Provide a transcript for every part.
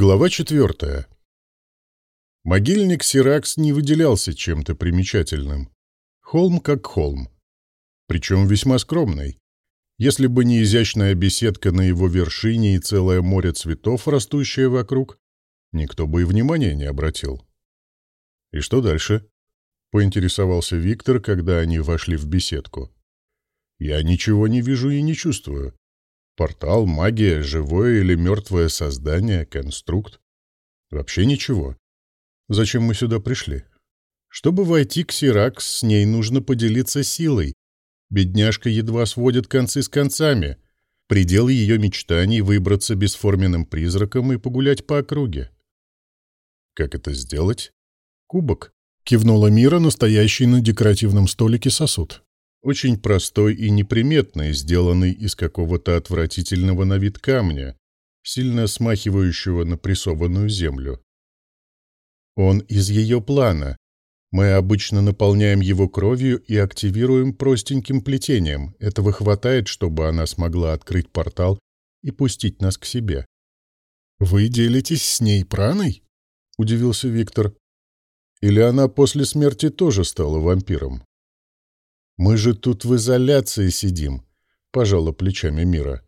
Глава четвертая. Могильник Сиракс не выделялся чем-то примечательным. Холм как холм. Причем весьма скромный. Если бы не изящная беседка на его вершине и целое море цветов, растущее вокруг, никто бы и внимания не обратил. «И что дальше?» — поинтересовался Виктор, когда они вошли в беседку. «Я ничего не вижу и не чувствую. Портал, магия, живое или мертвое создание, конструкт. Вообще ничего. Зачем мы сюда пришли? Чтобы войти к Сиракс, с ней нужно поделиться силой. Бедняжка едва сводит концы с концами. Предел ее мечтаний — выбраться бесформенным призраком и погулять по округе. Как это сделать? Кубок. Кивнула Мира, настоящий на декоративном столике сосуд очень простой и неприметный, сделанный из какого-то отвратительного на вид камня, сильно смахивающего на прессованную землю. Он из ее плана. Мы обычно наполняем его кровью и активируем простеньким плетением. Этого хватает, чтобы она смогла открыть портал и пустить нас к себе. «Вы делитесь с ней праной?» — удивился Виктор. «Или она после смерти тоже стала вампиром?» «Мы же тут в изоляции сидим», — пожала плечами Мира.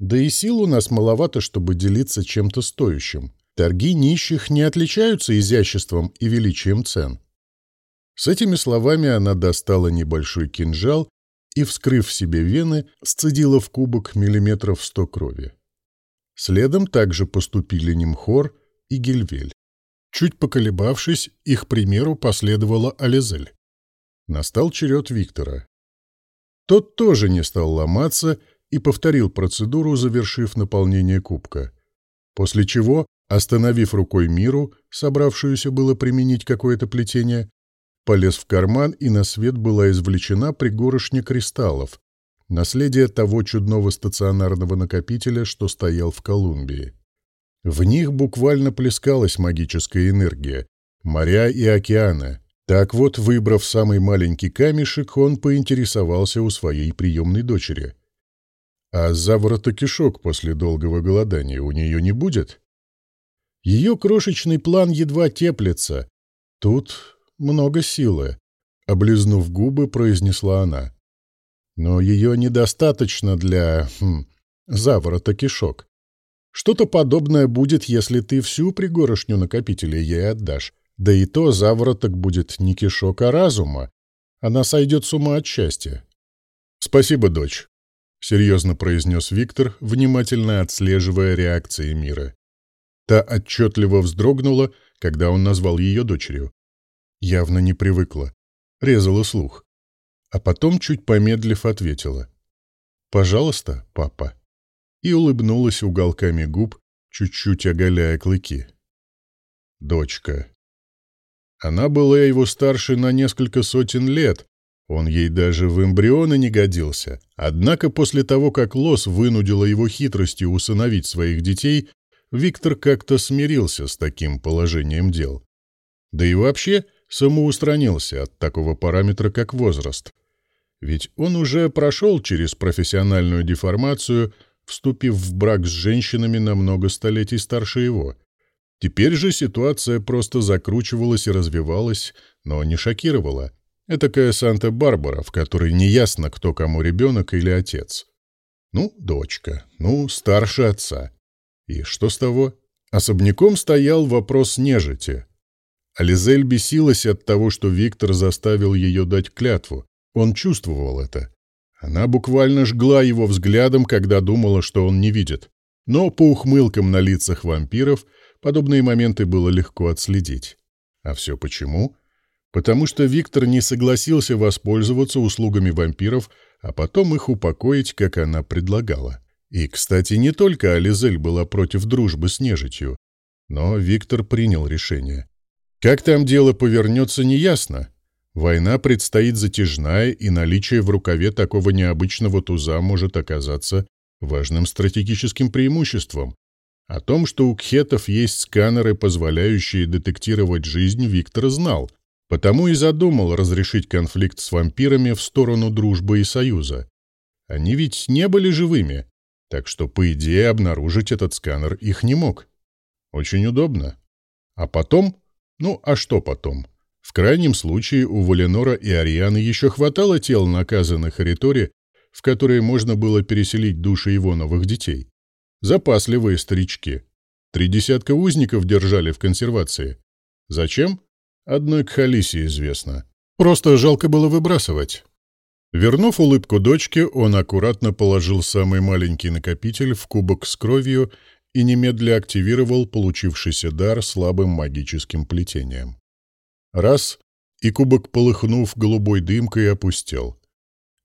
«Да и сил у нас маловато, чтобы делиться чем-то стоящим. Торги нищих не отличаются изяществом и величием цен». С этими словами она достала небольшой кинжал и, вскрыв себе вены, сцедила в кубок миллиметров сто крови. Следом также поступили Немхор и Гильвель. Чуть поколебавшись, их примеру последовала Ализель. Настал черед Виктора. Тот тоже не стал ломаться и повторил процедуру, завершив наполнение кубка. После чего, остановив рукой миру, собравшуюся было применить какое-то плетение, полез в карман, и на свет была извлечена пригорошня кристаллов, наследие того чудного стационарного накопителя, что стоял в Колумбии. В них буквально плескалась магическая энергия, моря и океаны, так вот, выбрав самый маленький камешек, он поинтересовался у своей приемной дочери. «А заворотокишок после долгого голодания у нее не будет?» Ее крошечный план едва теплится. Тут много силы, — облизнув губы, произнесла она. Но ее недостаточно для... Хм, заворота кишок. Что-то подобное будет, если ты всю пригорошню накопителя ей отдашь. Да и то завороток будет не кишок, а разума. Она сойдет с ума от счастья. «Спасибо, дочь», — серьезно произнес Виктор, внимательно отслеживая реакции мира. Та отчетливо вздрогнула, когда он назвал ее дочерью. Явно не привыкла. Резала слух. А потом, чуть помедлив, ответила. «Пожалуйста, папа». И улыбнулась уголками губ, чуть-чуть оголяя клыки. «Дочка», она была его старше на несколько сотен лет, он ей даже в эмбрионы не годился. Однако после того, как Лос вынудила его хитростью усыновить своих детей, Виктор как-то смирился с таким положением дел. Да и вообще самоустранился от такого параметра, как возраст. Ведь он уже прошел через профессиональную деформацию, вступив в брак с женщинами на много столетий старше его. Теперь же ситуация просто закручивалась и развивалась, но не шокировала. Этакая Санта-Барбара, в которой неясно, кто кому ребенок или отец. Ну, дочка, ну, старше отца. И что с того? Особняком стоял вопрос нежити. Ализель бесилась от того, что Виктор заставил ее дать клятву. Он чувствовал это. Она буквально жгла его взглядом, когда думала, что он не видит. Но по ухмылкам на лицах вампиров – Подобные моменты было легко отследить. А все почему? Потому что Виктор не согласился воспользоваться услугами вампиров, а потом их упокоить, как она предлагала. И, кстати, не только Ализель была против дружбы с нежитью, но Виктор принял решение. Как там дело повернется, неясно. Война предстоит затяжная, и наличие в рукаве такого необычного туза может оказаться важным стратегическим преимуществом, о том, что у кхетов есть сканеры, позволяющие детектировать жизнь, Виктор знал, потому и задумал разрешить конфликт с вампирами в сторону дружбы и союза. Они ведь не были живыми, так что, по идее, обнаружить этот сканер их не мог. Очень удобно. А потом? Ну, а что потом? В крайнем случае у Валенора и Арианы еще хватало тел наказанных Аритори, в которые можно было переселить души его новых детей. Запасливые старички. Три десятка узников держали в консервации. Зачем? Одной Кхалисе известно. Просто жалко было выбрасывать. Вернув улыбку дочке, он аккуратно положил самый маленький накопитель в кубок с кровью и немедля активировал получившийся дар слабым магическим плетением. Раз — и кубок, полыхнув голубой дымкой, опустел.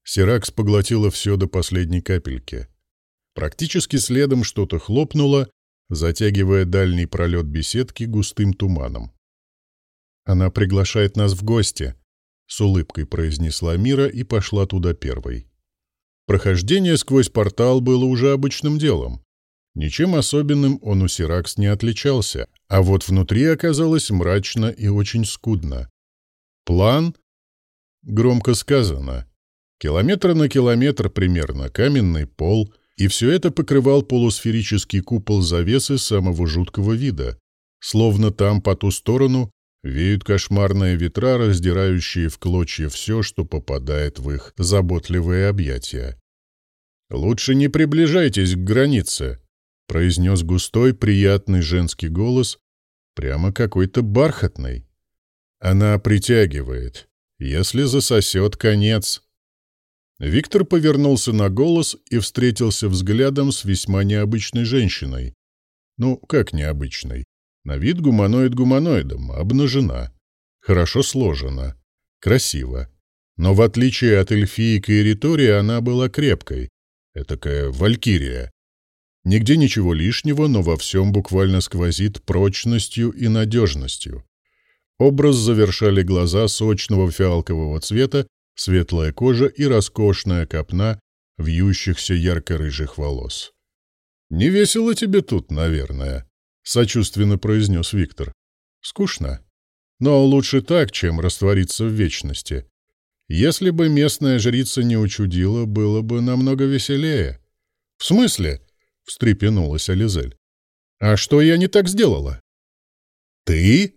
Сиракс поглотила все до последней капельки. Практически следом что-то хлопнуло, затягивая дальний пролет беседки густым туманом. «Она приглашает нас в гости», — с улыбкой произнесла Мира и пошла туда первой. Прохождение сквозь портал было уже обычным делом. Ничем особенным он у Сиракс не отличался, а вот внутри оказалось мрачно и очень скудно. План? Громко сказано. Километр на километр примерно, каменный пол, и все это покрывал полусферический купол завесы самого жуткого вида, словно там по ту сторону веют кошмарные ветра, раздирающие в клочья все, что попадает в их заботливые объятия. «Лучше не приближайтесь к границе», — произнес густой, приятный женский голос, прямо какой-то бархатный. Она притягивает. Если засосет, конец. Виктор повернулся на голос и встретился взглядом с весьма необычной женщиной. Ну, как необычной? На вид гуманоид гуманоидом, обнажена. Хорошо сложена. Красиво. Но в отличие от эльфиек и ритории, она была крепкой. Этакая валькирия. Нигде ничего лишнего, но во всем буквально сквозит прочностью и надежностью. Образ завершали глаза сочного фиалкового цвета, светлая кожа и роскошная копна вьющихся ярко-рыжих волос. «Не весело тебе тут, наверное», — сочувственно произнес Виктор. «Скучно. Но лучше так, чем раствориться в вечности. Если бы местная жрица не учудила, было бы намного веселее». «В смысле?» — встрепенулась Ализель. «А что я не так сделала?» «Ты?» —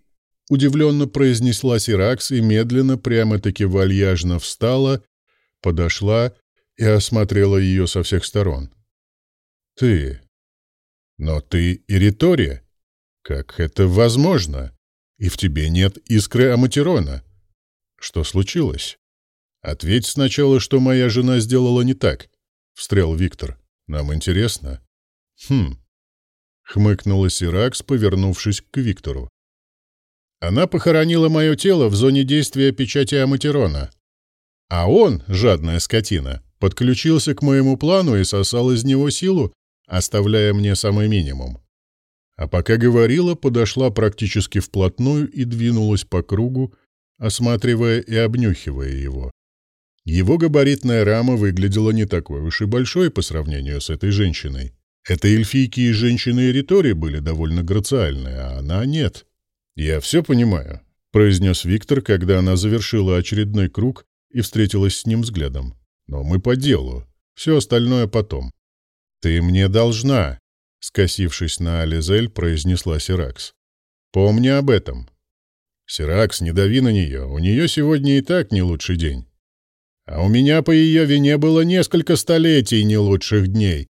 удивленно произнесла Сиракс и медленно, прямо-таки вальяжно встала, подошла и осмотрела ее со всех сторон. «Ты? Но ты Иритория? Как это возможно? И в тебе нет искры Аматерона. Что случилось? Ответь сначала, что моя жена сделала не так», — встрял Виктор. «Нам интересно». «Хм», — хмыкнула Сиракс, повернувшись к Виктору. «Она похоронила мое тело в зоне действия печати Аматерона. А он, жадная скотина, подключился к моему плану и сосал из него силу, оставляя мне самый минимум. А пока говорила, подошла практически вплотную и двинулась по кругу, осматривая и обнюхивая его. Его габаритная рама выглядела не такой уж и большой по сравнению с этой женщиной. Это эльфийки и женщины Эритори были довольно грациальные, а она нет. «Я все понимаю», — произнес Виктор, когда она завершила очередной круг и встретилась с ним взглядом. «Но мы по делу. Все остальное потом». «Ты мне должна», — скосившись на Ализель, произнесла Сиракс. «Помни об этом». «Сиракс, не дави на нее. У нее сегодня и так не лучший день». «А у меня по ее вине было несколько столетий не лучших дней.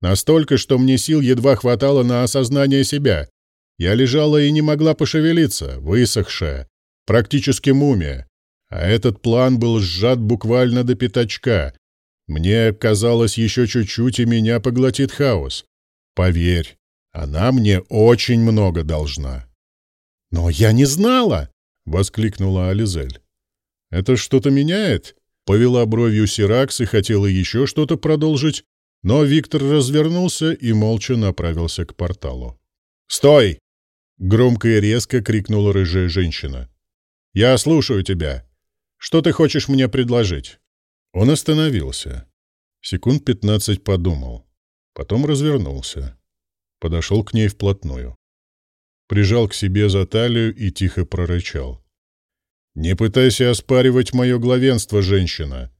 Настолько, что мне сил едва хватало на осознание себя. Я лежала и не могла пошевелиться, высохшая, практически мумия. А этот план был сжат буквально до пятачка. Мне казалось, еще чуть-чуть, и меня поглотит хаос. Поверь, она мне очень много должна. «Но я не знала!» — воскликнула Ализель. «Это что-то меняет?» — повела бровью Сиракс и хотела еще что-то продолжить, но Виктор развернулся и молча направился к порталу. «Стой!» — громко и резко крикнула рыжая женщина. «Я слушаю тебя. Что ты хочешь мне предложить?» Он остановился. Секунд пятнадцать подумал. Потом развернулся. Подошел к ней вплотную. Прижал к себе за талию и тихо прорычал. «Не пытайся оспаривать мое главенство, женщина.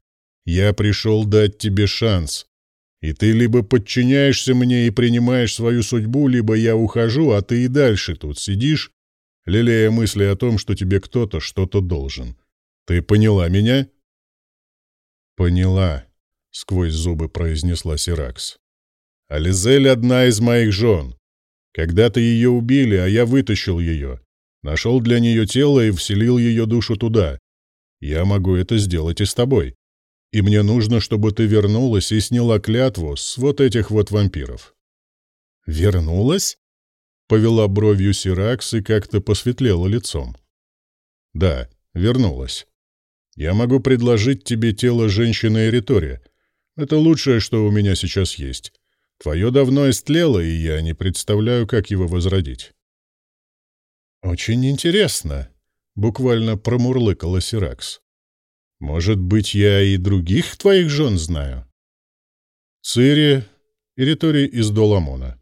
Я пришел дать тебе шанс, И ты либо подчиняешься мне и принимаешь свою судьбу, либо я ухожу, а ты и дальше тут сидишь, лелея мысли о том, что тебе кто-то что-то должен. Ты поняла меня?» «Поняла», — сквозь зубы произнесла Сиракс. «Ализель — одна из моих жен. Когда-то ее убили, а я вытащил ее. Нашел для нее тело и вселил ее душу туда. Я могу это сделать и с тобой. И мне нужно, чтобы ты вернулась и сняла клятву с вот этих вот вампиров». «Вернулась?» — повела бровью Сиракс и как-то посветлела лицом. «Да, вернулась. Я могу предложить тебе тело женщины Эритори. Это лучшее, что у меня сейчас есть. Твое давно истлело, и я не представляю, как его возродить». «Очень интересно», — буквально промурлыкала Сиракс. «Может быть, я и других твоих жен знаю?» «Цири, Эритори из Доламона».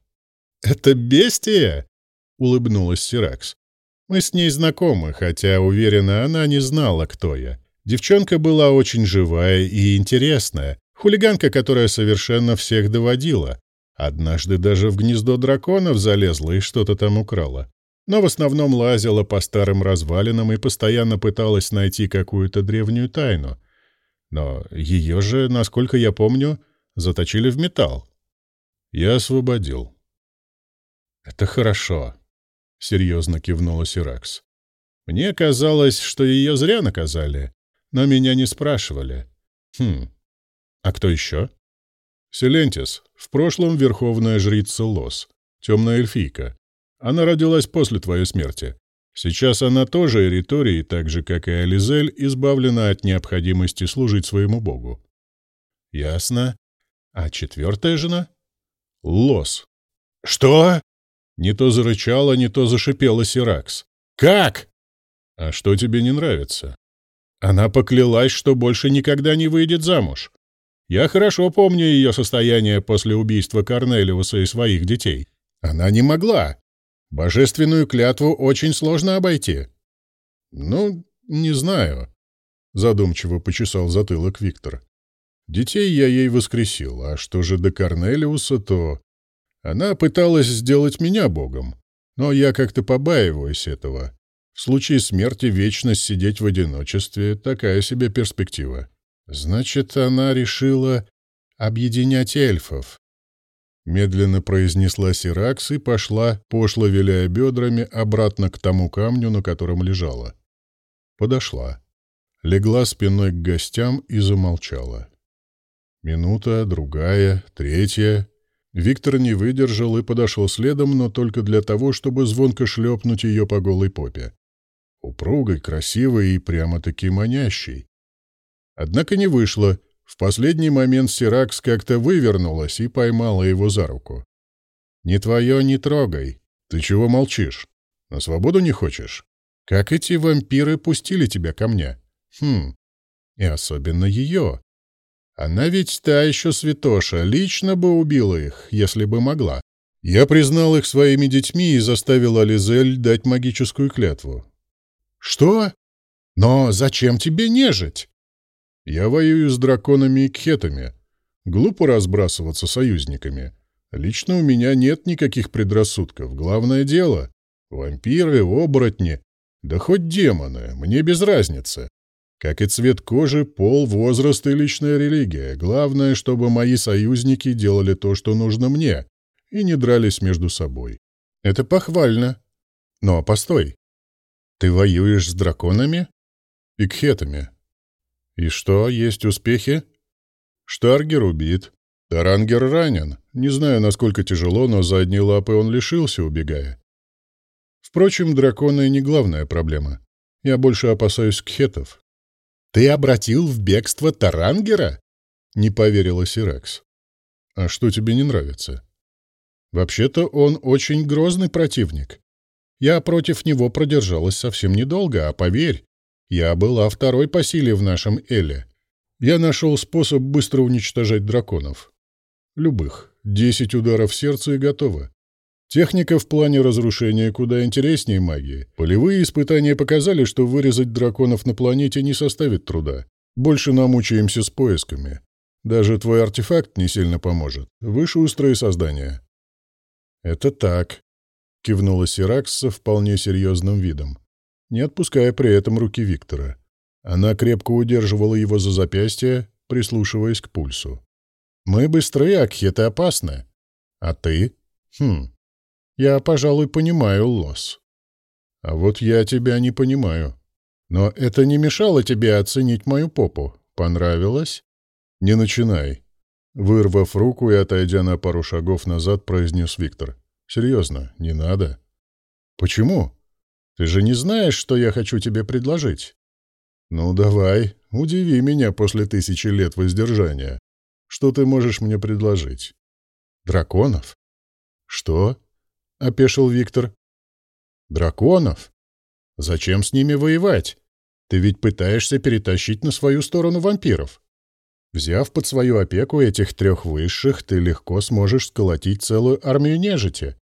«Это бестия?» — улыбнулась Сиракс. «Мы с ней знакомы, хотя, уверена, она не знала, кто я. Девчонка была очень живая и интересная, хулиганка, которая совершенно всех доводила. Однажды даже в гнездо драконов залезла и что-то там украла. Но в основном лазила по старым развалинам и постоянно пыталась найти какую-то древнюю тайну. Но ее же, насколько я помню, заточили в металл. Я освободил. «Это хорошо», — серьезно кивнула Сиракс. «Мне казалось, что ее зря наказали, но меня не спрашивали. Хм, а кто еще?» «Селентис, в прошлом верховная жрица Лос, темная эльфийка. Она родилась после твоей смерти. Сейчас она тоже Эритории, так же, как и Ализель, избавлена от необходимости служить своему богу». «Ясно. А четвертая жена?» «Лос». «Что?» Не то зарычала, не то зашипела Сиракс. «Как?» «А что тебе не нравится?» Она поклялась, что больше никогда не выйдет замуж. Я хорошо помню ее состояние после убийства Корнелиуса и своих детей. Она не могла. Божественную клятву очень сложно обойти. Ну, не знаю, задумчиво почесал затылок Виктор. Детей я ей воскресил, а что же до Корнелиуса, то она пыталась сделать меня богом, но я как-то побаиваюсь этого. В случае смерти вечность сидеть в одиночестве — такая себе перспектива. Значит, она решила объединять эльфов. Медленно произнесла Сиракс и пошла, пошло виляя бедрами, обратно к тому камню, на котором лежала. Подошла. Легла спиной к гостям и замолчала. Минута, другая, третья. Виктор не выдержал и подошел следом, но только для того, чтобы звонко шлепнуть ее по голой попе. Упругой, красивой и прямо-таки манящей. Однако не вышло. В последний момент Сиракс как-то вывернулась и поймала его за руку. «Не твое не трогай. Ты чего молчишь? На свободу не хочешь? Как эти вампиры пустили тебя ко мне? Хм. И особенно ее. Она ведь та еще святоша, лично бы убила их, если бы могла. Я признал их своими детьми и заставил Ализель дать магическую клятву. Что? Но зачем тебе нежить? Я воюю с драконами и кхетами. Глупо разбрасываться союзниками. Лично у меня нет никаких предрассудков. Главное дело — вампиры, оборотни, да хоть демоны, мне без разницы. Как и цвет кожи, пол, возраст и личная религия. Главное, чтобы мои союзники делали то, что нужно мне, и не дрались между собой. Это похвально. Но постой. Ты воюешь с драконами? И кхетами. И что, есть успехи? Штаргер убит. Тарангер ранен. Не знаю, насколько тяжело, но задней лапы он лишился, убегая. Впрочем, драконы не главная проблема. Я больше опасаюсь кхетов. «Ты обратил в бегство Тарангера?» — не поверила Сиракс. «А что тебе не нравится?» «Вообще-то он очень грозный противник. Я против него продержалась совсем недолго, а поверь, я была второй по силе в нашем Эле. Я нашел способ быстро уничтожать драконов. Любых. Десять ударов сердца и готово. Техника в плане разрушения куда интереснее магии. Полевые испытания показали, что вырезать драконов на планете не составит труда. Больше намучаемся с поисками. Даже твой артефакт не сильно поможет. Вы шустрые создания». «Это так», — кивнула Сиракс со вполне серьезным видом, не отпуская при этом руки Виктора. Она крепко удерживала его за запястье, прислушиваясь к пульсу. «Мы быстрые, а кхеты опасны. А ты? Хм. Я, пожалуй, понимаю, Лос. А вот я тебя не понимаю. Но это не мешало тебе оценить мою попу. Понравилось? Не начинай. Вырвав руку и отойдя на пару шагов назад, произнес Виктор. Серьезно, не надо. Почему? Ты же не знаешь, что я хочу тебе предложить. Ну, давай, удиви меня после тысячи лет воздержания. Что ты можешь мне предложить? Драконов? Что? — опешил Виктор. Драконов? Зачем с ними воевать? Ты ведь пытаешься перетащить на свою сторону вампиров. Взяв под свою опеку этих трех высших, ты легко сможешь сколотить целую армию нежити.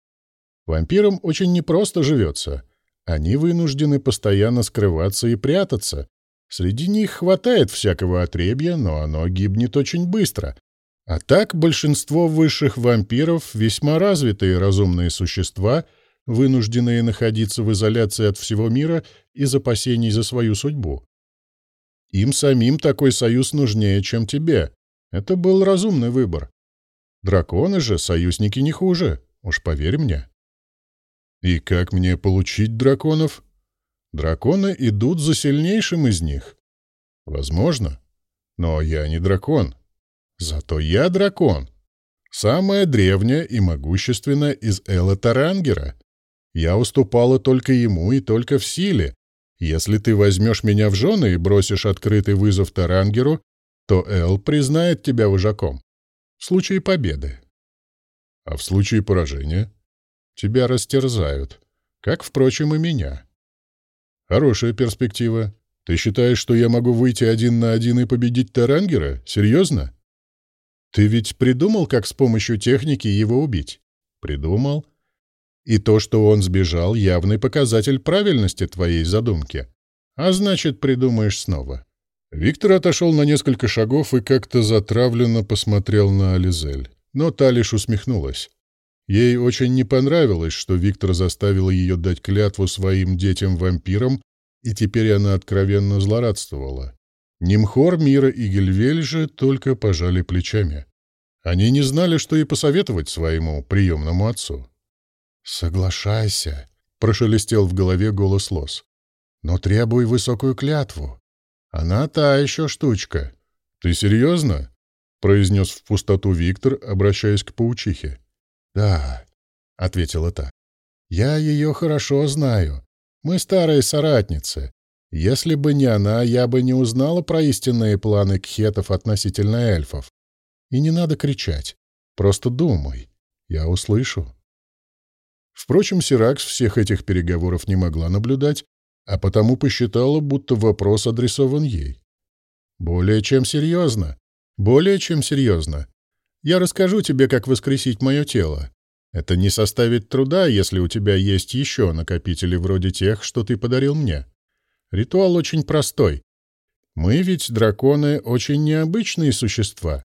Вампирам очень непросто живется. Они вынуждены постоянно скрываться и прятаться. Среди них хватает всякого отребья, но оно гибнет очень быстро. А так большинство высших вампиров — весьма развитые разумные существа — вынужденные находиться в изоляции от всего мира из опасений за свою судьбу. Им самим такой союз нужнее, чем тебе. Это был разумный выбор. Драконы же союзники не хуже, уж поверь мне. И как мне получить драконов? Драконы идут за сильнейшим из них. Возможно. Но я не дракон. Зато я дракон. Самая древняя и могущественная из Элла Тарангера. Я уступала только ему и только в силе. Если ты возьмешь меня в жены и бросишь открытый вызов Тарангеру, то Эл признает тебя вожаком. В случае победы. А в случае поражения? Тебя растерзают. Как, впрочем, и меня. Хорошая перспектива. Ты считаешь, что я могу выйти один на один и победить Тарангера? Серьезно? Ты ведь придумал, как с помощью техники его убить? Придумал. И то, что он сбежал, явный показатель правильности твоей задумки. А значит, придумаешь снова. Виктор отошел на несколько шагов и как-то затравленно посмотрел на Ализель. Но та лишь усмехнулась. Ей очень не понравилось, что Виктор заставил ее дать клятву своим детям-вампирам, и теперь она откровенно злорадствовала. Нимхор, Мира и Гельвель же только пожали плечами. Они не знали, что и посоветовать своему приемному отцу. «Соглашайся», — прошелестел в голове голос Лос. «Но требуй высокую клятву. Она та еще штучка». «Ты серьезно?» — произнес в пустоту Виктор, обращаясь к паучихе. «Да», — ответила та. «Я ее хорошо знаю. Мы старые соратницы. Если бы не она, я бы не узнала про истинные планы кхетов относительно эльфов. И не надо кричать. Просто думай. Я услышу». Впрочем, Сиракс всех этих переговоров не могла наблюдать, а потому посчитала, будто вопрос адресован ей. «Более чем серьезно. Более чем серьезно. Я расскажу тебе, как воскресить мое тело. Это не составит труда, если у тебя есть еще накопители вроде тех, что ты подарил мне. Ритуал очень простой. Мы ведь, драконы, очень необычные существа.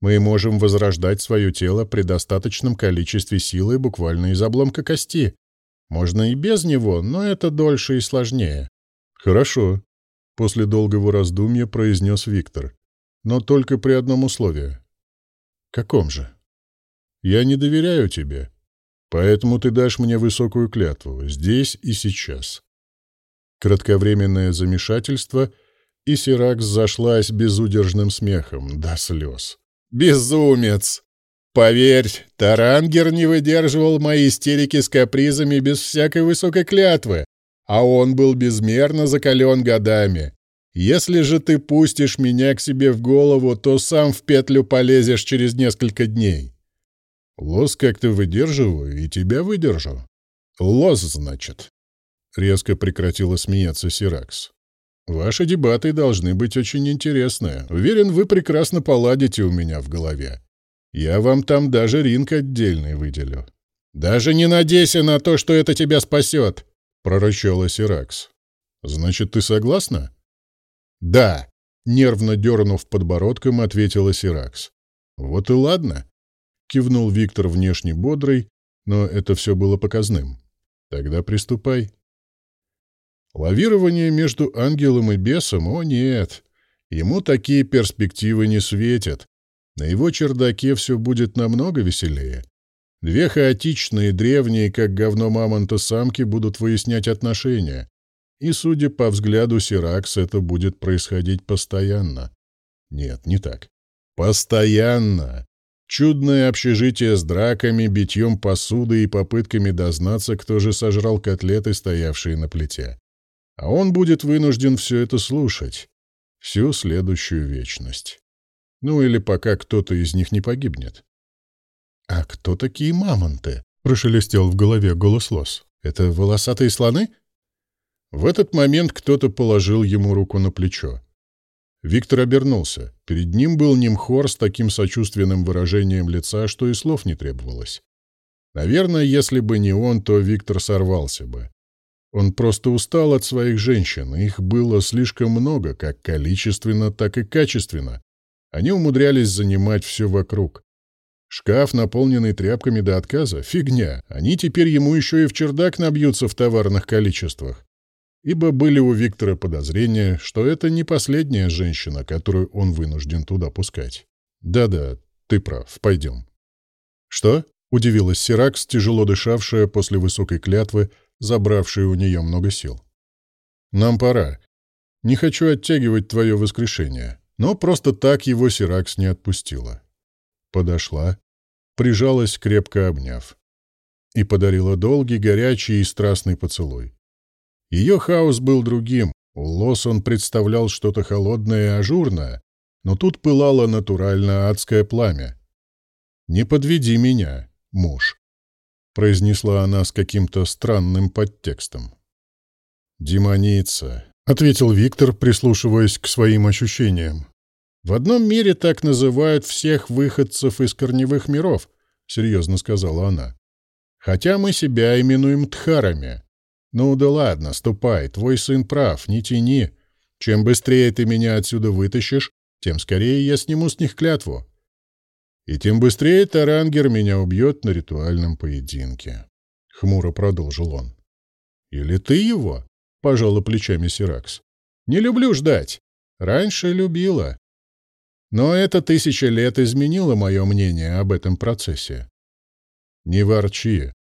Мы можем возрождать свое тело при достаточном количестве силы буквально из обломка кости. Можно и без него, но это дольше и сложнее. Хорошо, после долгого раздумья произнес Виктор. Но только при одном условии. Каком же? Я не доверяю тебе, поэтому ты дашь мне высокую клятву, здесь и сейчас. Кратковременное замешательство, и Сиракс зашлась безудержным смехом до слез. Безумец! Поверь, Тарангер не выдерживал мои истерики с капризами без всякой высокой клятвы, а он был безмерно закален годами. Если же ты пустишь меня к себе в голову, то сам в петлю полезешь через несколько дней. Лос как-то выдерживаю, и тебя выдержу. Лос, значит. Резко прекратила смеяться Сиракс. Ваши дебаты должны быть очень интересные. Уверен, вы прекрасно поладите у меня в голове. Я вам там даже ринг отдельный выделю. Даже не надейся на то, что это тебя спасет, прорычала Сиракс. Значит, ты согласна? Да. Нервно дернув подбородком, ответила Сиракс. «Вот и ладно», — кивнул Виктор внешне бодрый, но это все было показным. «Тогда приступай». Лавирование между ангелом и бесом? О, нет. Ему такие перспективы не светят. На его чердаке все будет намного веселее. Две хаотичные, древние, как говно мамонта, самки будут выяснять отношения. И, судя по взгляду Сиракс, это будет происходить постоянно. Нет, не так. Постоянно. Чудное общежитие с драками, битьем посуды и попытками дознаться, кто же сожрал котлеты, стоявшие на плите. А он будет вынужден все это слушать. Всю следующую вечность. Ну или пока кто-то из них не погибнет. «А кто такие мамонты?» — прошелестел в голове голос Лос. «Это волосатые слоны?» В этот момент кто-то положил ему руку на плечо. Виктор обернулся. Перед ним был Нимхор с таким сочувственным выражением лица, что и слов не требовалось. Наверное, если бы не он, то Виктор сорвался бы. Он просто устал от своих женщин, их было слишком много, как количественно, так и качественно. Они умудрялись занимать все вокруг. Шкаф, наполненный тряпками до отказа, фигня. Они теперь ему еще и в чердак набьются в товарных количествах. Ибо были у Виктора подозрения, что это не последняя женщина, которую он вынужден туда пускать. «Да-да, ты прав, пойдем». «Что?» — удивилась Сиракс, тяжело дышавшая после высокой клятвы, забравшей у нее много сил. «Нам пора. Не хочу оттягивать твое воскрешение». Но просто так его Сиракс не отпустила. Подошла, прижалась, крепко обняв. И подарила долгий, горячий и страстный поцелуй. Ее хаос был другим. У Лос он представлял что-то холодное и ажурное, но тут пылало натурально адское пламя. «Не подведи меня, муж», — произнесла она с каким-то странным подтекстом. «Демоница», — ответил Виктор, прислушиваясь к своим ощущениям. «В одном мире так называют всех выходцев из корневых миров», — серьезно сказала она. «Хотя мы себя именуем Тхарами. Ну да ладно, ступай, твой сын прав, не тяни. Чем быстрее ты меня отсюда вытащишь, тем скорее я сниму с них клятву. И тем быстрее Тарангер меня убьет на ритуальном поединке», — хмуро продолжил он. «Или ты его?» — пожала плечами Сиракс. «Не люблю ждать. Раньше любила. Но эта тысяча лет изменила мое мнение об этом процессе. «Не ворчи», —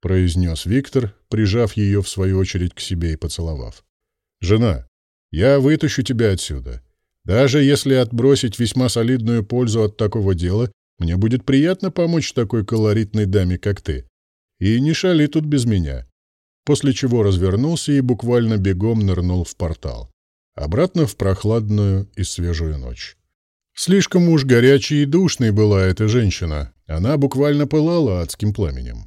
произнес Виктор, прижав ее в свою очередь к себе и поцеловав. «Жена, я вытащу тебя отсюда. Даже если отбросить весьма солидную пользу от такого дела, мне будет приятно помочь такой колоритной даме, как ты. И не шали тут без меня». После чего развернулся и буквально бегом нырнул в портал. Обратно в прохладную и свежую ночь. Слишком уж горячей и душной была эта женщина. Она буквально пылала адским пламенем.